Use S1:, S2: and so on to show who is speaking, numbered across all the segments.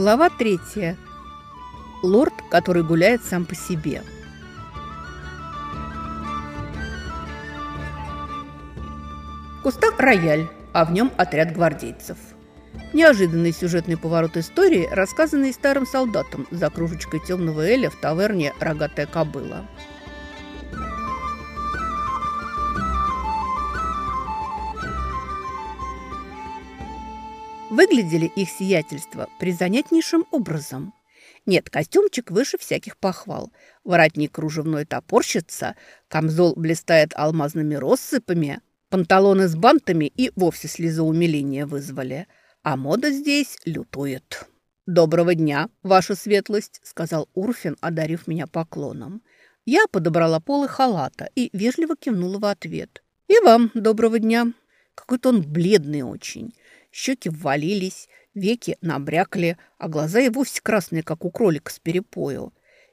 S1: Глава третья. Лорд, который гуляет сам по себе. В кустах рояль, а в нем отряд гвардейцев. Неожиданный сюжетный поворот истории, рассказанный старым солдатом за кружечкой темного эля в таверне «Рогатая кобыла». Выглядели их сиятельства призанятнейшим образом. Нет, костюмчик выше всяких похвал. Воротник кружевной топорщится, камзол блистает алмазными россыпами, панталоны с бантами и вовсе слезоумиления вызвали. А мода здесь лютует. «Доброго дня, ваша светлость», — сказал Урфин, одарив меня поклоном. Я подобрала полы халата и вежливо кивнула в ответ. «И вам доброго дня». Какой-то он бледный очень. Щеки ввалились, веки набрякли, а глаза и вовсе красные, как у кролика с перепою.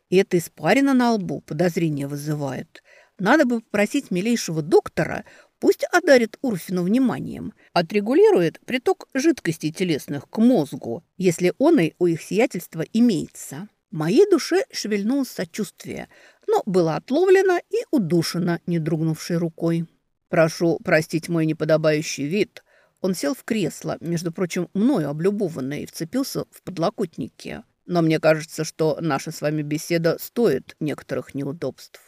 S1: И это испарина на лбу подозрение вызывает. Надо бы попросить милейшего доктора, пусть одарит Урфину вниманием, отрегулирует приток жидкостей телесных к мозгу, если он и у их сиятельства имеется. Моей душе шевельнулось сочувствие, но было отловлено и удушено, не дрогнувшей рукой. «Прошу простить мой неподобающий вид», он сел в кресло, между прочим, мною облюбованное, и вцепился в подлокотники. Но мне кажется, что наша с вами беседа стоит некоторых неудобств.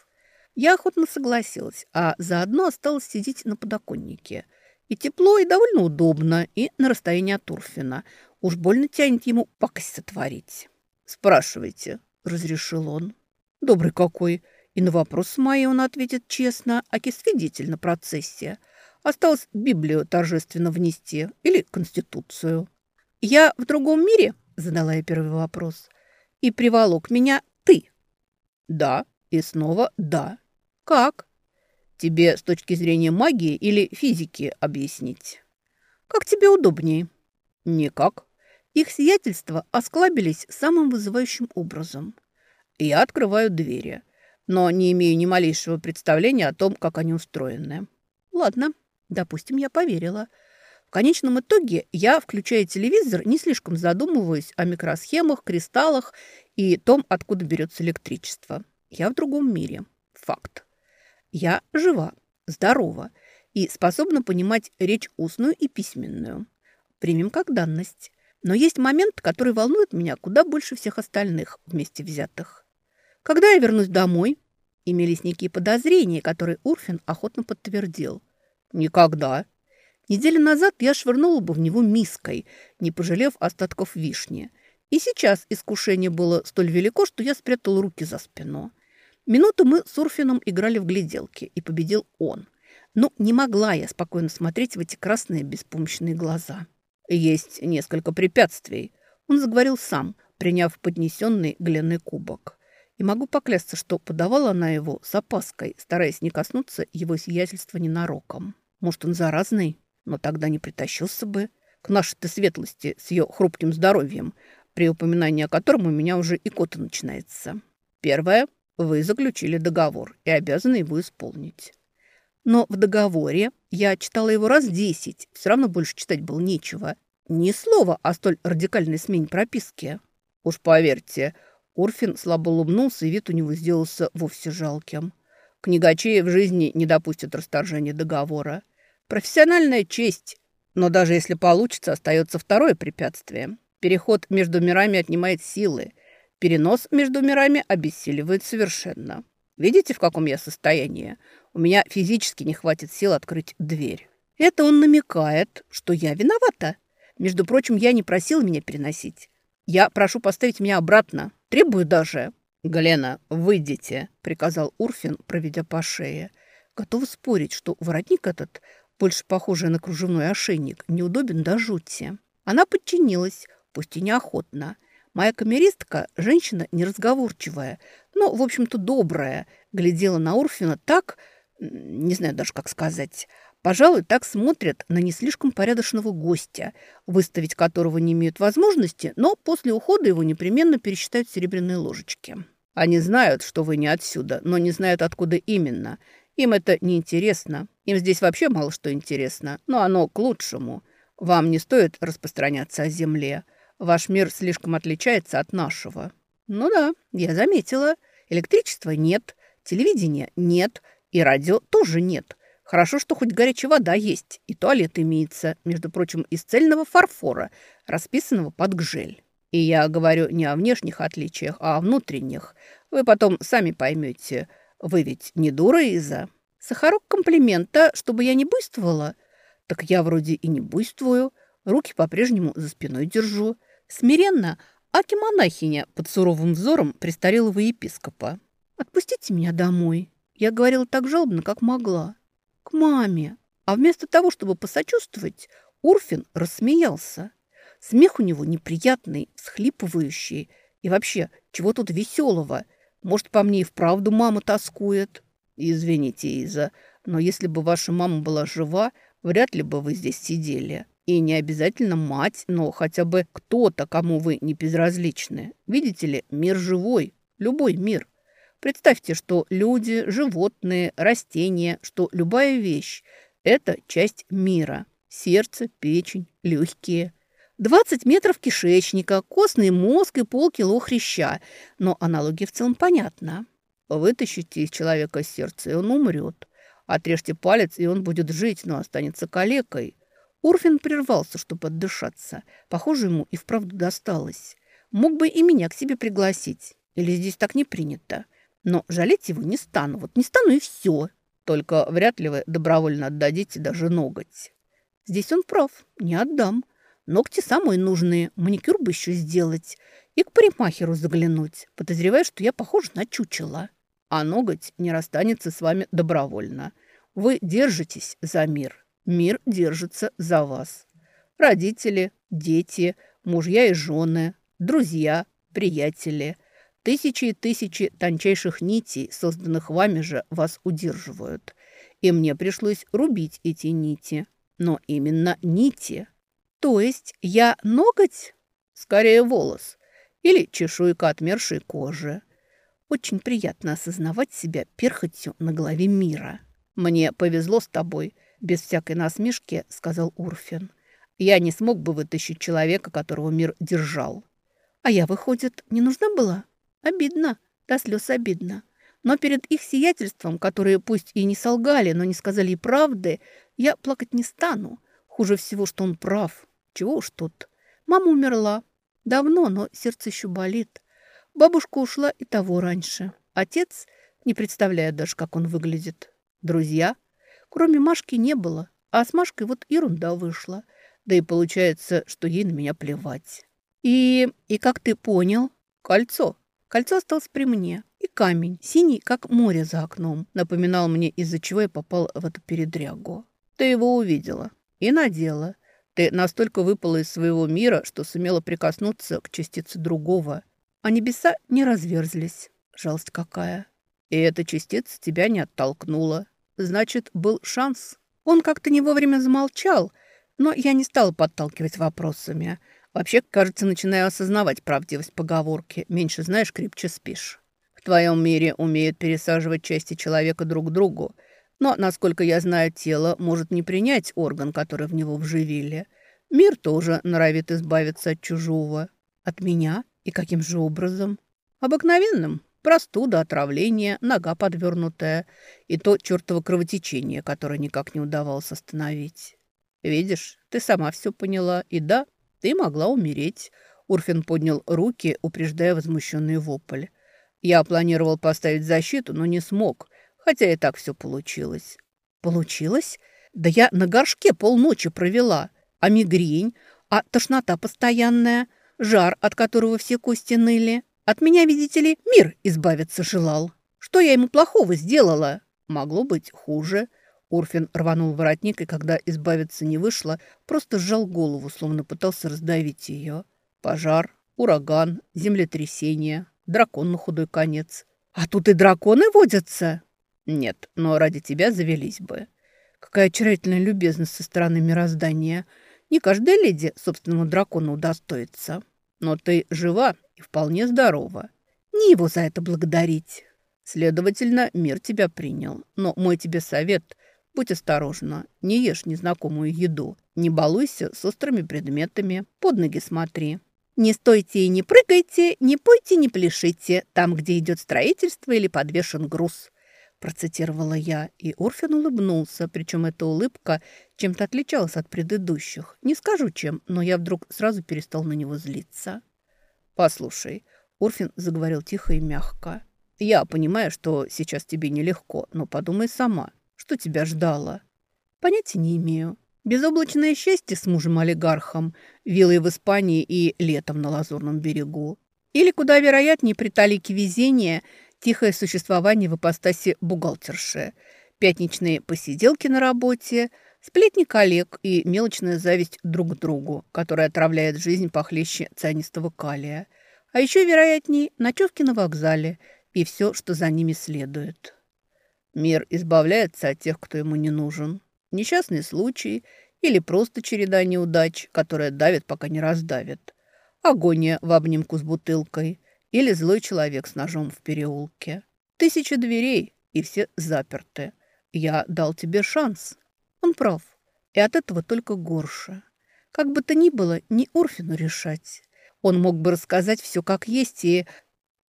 S1: Я охотно согласилась, а заодно осталось сидеть на подоконнике. И тепло, и довольно удобно, и на расстоянии от Урфина. Уж больно тянет ему пакость сотворить. «Спрашивайте», — разрешил он. «Добрый какой!» И на вопрос мои он ответит честно, аки свидетель на процессе — Осталось Библию торжественно внести или Конституцию. «Я в другом мире?» – задала я первый вопрос. «И приволок меня ты?» «Да, и снова да. Как?» «Тебе с точки зрения магии или физики объяснить?» «Как тебе удобнее?» «Никак». Их сиятельства осклабились самым вызывающим образом. Я открываю двери, но не имею ни малейшего представления о том, как они устроены. Ладно, Допустим, я поверила. В конечном итоге я, включая телевизор, не слишком задумываюсь о микросхемах, кристаллах и том, откуда берется электричество. Я в другом мире. Факт. Я жива, здорова и способна понимать речь устную и письменную. Примем как данность. Но есть момент, который волнует меня куда больше всех остальных вместе взятых. Когда я вернусь домой, имелись некие подозрения, которые Урфин охотно подтвердил – Никогда. Неделю назад я швырнула бы в него миской, не пожалев остатков вишни. И сейчас искушение было столь велико, что я спрятал руки за спину. Минуту мы с Урфином играли в гляделки, и победил он. Но не могла я спокойно смотреть в эти красные беспомощные глаза. Есть несколько препятствий. Он заговорил сам, приняв поднесенный гленный кубок. И могу поклясться, что подавала она его с опаской, стараясь не коснуться его сиятельства ненароком. Может, он заразный, но тогда не притащился бы к нашей-то светлости с ее хрупким здоровьем, при упоминании о котором у меня уже икота начинается. Первое. Вы заключили договор и обязаны его исполнить. Но в договоре я читала его раз десять, все равно больше читать было нечего. Ни слова о столь радикальной смене прописки. Уж поверьте, Урфин слабо улыбнулся, и вид у него сделался вовсе жалким. Книгачеи в жизни не допустят расторжения договора. Профессиональная честь. Но даже если получится, остается второе препятствие. Переход между мирами отнимает силы. Перенос между мирами обессиливает совершенно. Видите, в каком я состоянии? У меня физически не хватит сил открыть дверь. Это он намекает, что я виновата. Между прочим, я не просил меня переносить. Я прошу поставить меня обратно. Требую даже. «Галена, выйдите», — приказал Урфин, проведя по шее. Готов спорить, что воротник этот больше похожая на кружевной ошейник, неудобен до жути. Она подчинилась, пусть и неохотно. Моя камеристка – женщина неразговорчивая, но, в общем-то, добрая. Глядела на Урфина так, не знаю даже, как сказать, пожалуй, так смотрят на не слишком порядочного гостя, выставить которого не имеют возможности, но после ухода его непременно пересчитают серебряные ложечки. Они знают, что вы не отсюда, но не знают, откуда именно – им это не интересно. Им здесь вообще мало что интересно, но оно к лучшему. Вам не стоит распространяться о земле. Ваш мир слишком отличается от нашего». «Ну да, я заметила. Электричества нет, телевидения нет, и радио тоже нет. Хорошо, что хоть горячая вода есть, и туалет имеется, между прочим, из цельного фарфора, расписанного под гжель. И я говорю не о внешних отличиях, а о внутренних. Вы потом сами поймете. Вы ведь не дура, Иза. Сахарок комплимента, чтобы я не буйствовала. Так я вроде и не буйствую. Руки по-прежнему за спиной держу. Смиренно, аки-монахиня под суровым взором престарелого епископа. «Отпустите меня домой». Я говорила так жалобно, как могла маме. А вместо того, чтобы посочувствовать, Урфин рассмеялся. Смех у него неприятный, схлипывающий. И вообще, чего тут веселого? Может, по мне и вправду мама тоскует? Извините, Иза, но если бы ваша мама была жива, вряд ли бы вы здесь сидели. И не обязательно мать, но хотя бы кто-то, кому вы не безразличны. Видите ли, мир живой, любой мир – Представьте, что люди, животные, растения, что любая вещь – это часть мира. Сердце, печень, легкие. 20 метров кишечника, костный мозг и полкило хряща. Но аналогия в целом понятна. Вытащите из человека сердце, и он умрет. Отрежьте палец, и он будет жить, но останется калекой. Урфин прервался, чтобы отдышаться. Похоже, ему и вправду досталось. Мог бы и меня к себе пригласить. Или здесь так не принято? Но жалеть его не стану. Вот не стану и все. Только вряд ли вы добровольно отдадите даже ноготь. Здесь он прав. Не отдам. Ногти самые нужные. Маникюр бы еще сделать. И к парикмахеру заглянуть. Подозреваю, что я похожа на чучело. А ноготь не расстанется с вами добровольно. Вы держитесь за мир. Мир держится за вас. Родители, дети, мужья и жены, друзья, приятели – Тысячи и тысячи тончайших нитей, созданных вами же, вас удерживают. И мне пришлось рубить эти нити. Но именно нити. То есть я ноготь? Скорее волос. Или чешуйка отмершей кожи. Очень приятно осознавать себя перхотью на голове мира. «Мне повезло с тобой», – без всякой насмешки сказал Урфин. «Я не смог бы вытащить человека, которого мир держал». «А я, выходит, не нужна была?» Обидно, до слез обидно. Но перед их сиятельством, которые пусть и не солгали, но не сказали и правды, я плакать не стану. Хуже всего, что он прав. Чего уж тут. Мама умерла. Давно, но сердце еще болит. Бабушка ушла и того раньше. Отец, не представляет даже, как он выглядит. Друзья? Кроме Машки не было. А с Машкой вот ерунда вышла. Да и получается, что ей на меня плевать. И, и как ты понял? Кольцо. Кольцо осталось при мне. И камень, синий, как море за окном, напоминал мне, из-за чего я попал в эту передрягу. Ты его увидела и надела. Ты настолько выпала из своего мира, что сумела прикоснуться к частице другого. А небеса не разверзлись. Жалость какая. И эта частица тебя не оттолкнула. Значит, был шанс. Он как-то не вовремя замолчал, но я не стала подталкивать вопросами – Вообще, кажется, начинаю осознавать правдивость поговорки «меньше знаешь, крепче спишь». В твоем мире умеют пересаживать части человека друг к другу, но, насколько я знаю, тело может не принять орган, который в него вживили. Мир тоже норовит избавиться от чужого. От меня? И каким же образом? Обыкновенным. Простуда, отравление, нога подвернутая и то чертово кровотечение, которое никак не удавалось остановить. Видишь, ты сама все поняла. И да, ты могла умереть. Урфин поднял руки, упреждая возмущенный вопль. Я планировал поставить защиту, но не смог, хотя и так все получилось. Получилось? Да я на горшке полночи провела. А мигрень? А тошнота постоянная? Жар, от которого все кости ныли? От меня, видите ли, мир избавиться желал. Что я ему плохого сделала? Могло быть хуже. Урфин рванул воротник, и когда избавиться не вышло, просто сжал голову, словно пытался раздавить ее. Пожар, ураган, землетрясение, дракон на худой конец. «А тут и драконы водятся?» «Нет, но ради тебя завелись бы». Какая очаровательная любезность со стороны мироздания. Не каждая леди собственного дракона удостоится. Но ты жива и вполне здорова. Не его за это благодарить. Следовательно, мир тебя принял. Но мой тебе совет – Будь осторожна, не ешь незнакомую еду, не балуйся с острыми предметами, под ноги смотри. «Не стойте и не прыгайте, не пойте, не пляшите, там, где идет строительство или подвешен груз», процитировала я, и Орфин улыбнулся, причем эта улыбка чем-то отличалась от предыдущих. Не скажу чем, но я вдруг сразу перестал на него злиться. «Послушай», — Орфин заговорил тихо и мягко, «я понимаю, что сейчас тебе нелегко, но подумай сама, что тебя ждало?» «Понятия не имею. Безоблачное счастье с мужем-олигархом, виллой в Испании и летом на Лазурном берегу. Или, куда вероятнее, при талике везения — тихое существование в ипостаси бухгалтерши, пятничные посиделки на работе, сплетни коллег и мелочная зависть друг к другу, которая отравляет жизнь похлеще цианистого калия. А еще, вероятнее, ночевки на вокзале и все, что за ними следует. Мир избавляется от тех, кто ему не нужен. Несчастный случай или просто череда неудач, которая давит, пока не раздавит. Агония в обнимку с бутылкой – или злой человек с ножом в переулке. Тысяча дверей, и все заперты. Я дал тебе шанс. Он прав. И от этого только горше. Как бы то ни было, не Орфину решать. Он мог бы рассказать все как есть, и...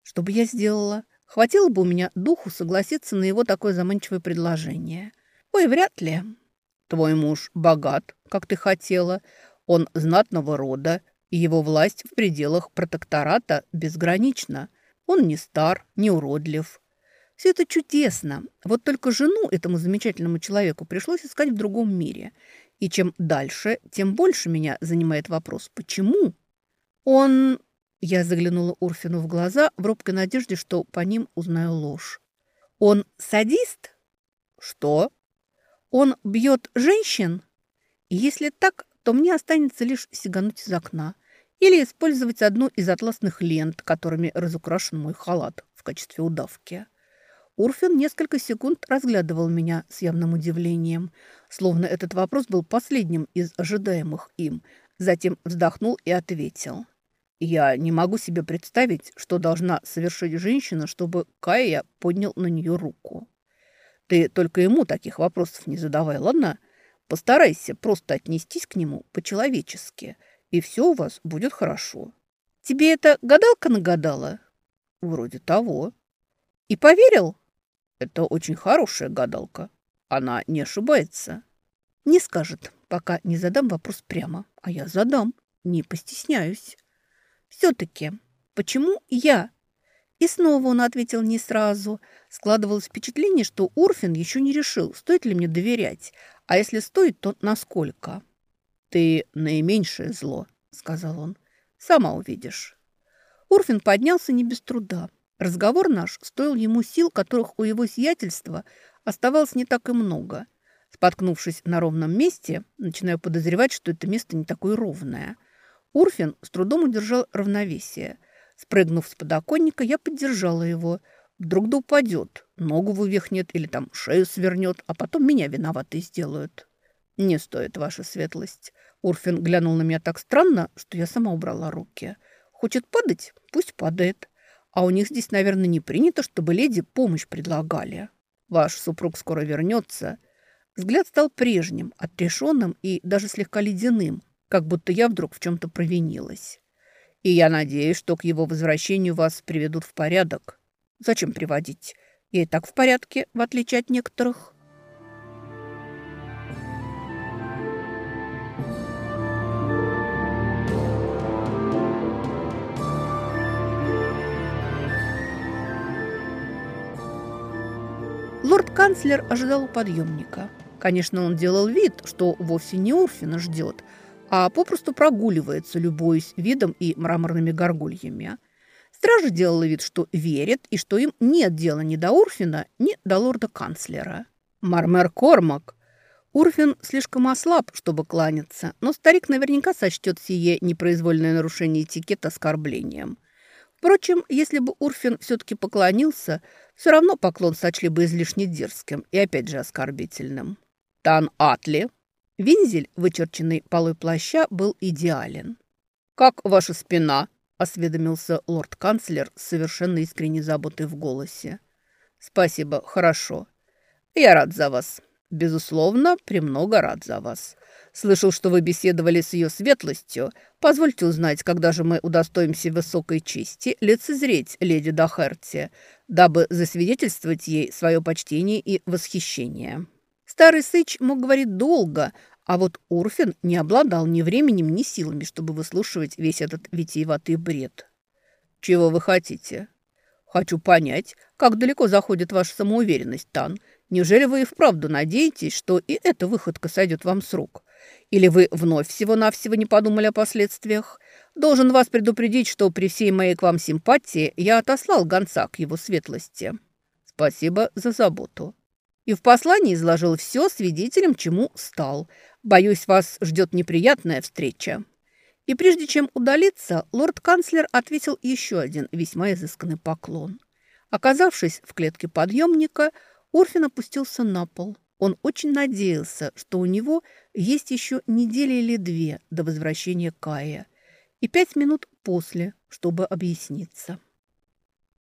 S1: Что бы я сделала? Хватило бы у меня духу согласиться на его такое заманчивое предложение. Ой, вряд ли. Твой муж богат, как ты хотела. Он знатного рода, и его власть в пределах протектората безгранична. Он не стар, не уродлив. Все это чудесно. Вот только жену этому замечательному человеку пришлось искать в другом мире. И чем дальше, тем больше меня занимает вопрос «почему?». Он... Я заглянула Урфину в глаза в робкой надежде, что по ним узнаю ложь. «Он садист?» «Что?» «Он бьет женщин?» «Если так, то мне останется лишь сигануть из окна или использовать одну из атласных лент, которыми разукрашен мой халат в качестве удавки. Урфин несколько секунд разглядывал меня с явным удивлением, словно этот вопрос был последним из ожидаемых им. Затем вздохнул и ответил. «Я не могу себе представить, что должна совершить женщина, чтобы Кая поднял на нее руку. Ты только ему таких вопросов не задавай, ладно? Постарайся просто отнестись к нему по-человечески» и все у вас будет хорошо. Тебе эта гадалка нагадала? Вроде того. И поверил? Это очень хорошая гадалка. Она не ошибается. Не скажет, пока не задам вопрос прямо. А я задам, не постесняюсь. Все-таки, почему я? И снова он ответил не сразу. Складывалось впечатление, что Урфин еще не решил, стоит ли мне доверять. А если стоит, то насколько? «Ты наименьшее зло», — сказал он. «Сама увидишь». Урфин поднялся не без труда. Разговор наш стоил ему сил, которых у его сиятельства оставалось не так и много. Споткнувшись на ровном месте, начинаю подозревать, что это место не такое ровное. Урфин с трудом удержал равновесие. Спрыгнув с подоконника, я поддержала его. Вдруг да упадет, ногу вывихнет или там шею свернет, а потом меня виноватой сделают. «Не стоит, ваша светлость». Урфин глянул на меня так странно, что я сама убрала руки. «Хочет падать? Пусть падает. А у них здесь, наверное, не принято, чтобы леди помощь предлагали. Ваш супруг скоро вернется». Взгляд стал прежним, отрешенным и даже слегка ледяным, как будто я вдруг в чем-то провинилась. И я надеюсь, что к его возвращению вас приведут в порядок. Зачем приводить? Я и так в порядке, в отличие от некоторых». Лорд-канцлер ожидал у подъемника. Конечно, он делал вид, что вовсе не Урфина ждет, а попросту прогуливается, любуясь видом и мраморными горгульями. Стража делала вид, что верит, и что им нет дела ни до Урфина, ни до лорда-канцлера. Мармер Кормак. Урфин слишком ослаб, чтобы кланяться, но старик наверняка сочтет сие непроизвольное нарушение этикета оскорблением – Впрочем, если бы Урфин все-таки поклонился, все равно поклон сочли бы излишне дерзким и опять же оскорбительным. Тан Атли. Винзель, вычерченный полой плаща, был идеален. «Как ваша спина?» – осведомился лорд-канцлер с совершенно искренней заботой в голосе. «Спасибо, хорошо. Я рад за вас. безусловно, премного рад за вас. Слышал, что вы беседовали с ее светлостью. Позвольте узнать, когда же мы удостоимся высокой чести лицезреть леди Дахерти, дабы засвидетельствовать ей свое почтение и восхищение». Старый Сыч мог говорить долго, а вот Урфин не обладал ни временем, ни силами, чтобы выслушивать весь этот витиеватый бред. «Чего вы хотите?» «Хочу понять, как далеко заходит ваша самоуверенность, Тан. Неужели вы и вправду надеетесь, что и эта выходка сойдет вам с рук? Или вы вновь всего-навсего не подумали о последствиях? Должен вас предупредить, что при всей моей к вам симпатии я отослал гонца к его светлости. Спасибо за заботу. И в послании изложил все свидетелем, чему стал. Боюсь, вас ждет неприятная встреча. И прежде чем удалиться, лорд-канцлер ответил еще один весьма изысканный поклон. Оказавшись в клетке подъемника, Орфин опустился на пол. Он очень надеялся, что у него есть еще неделя или две до возвращения Кая и пять минут после, чтобы объясниться.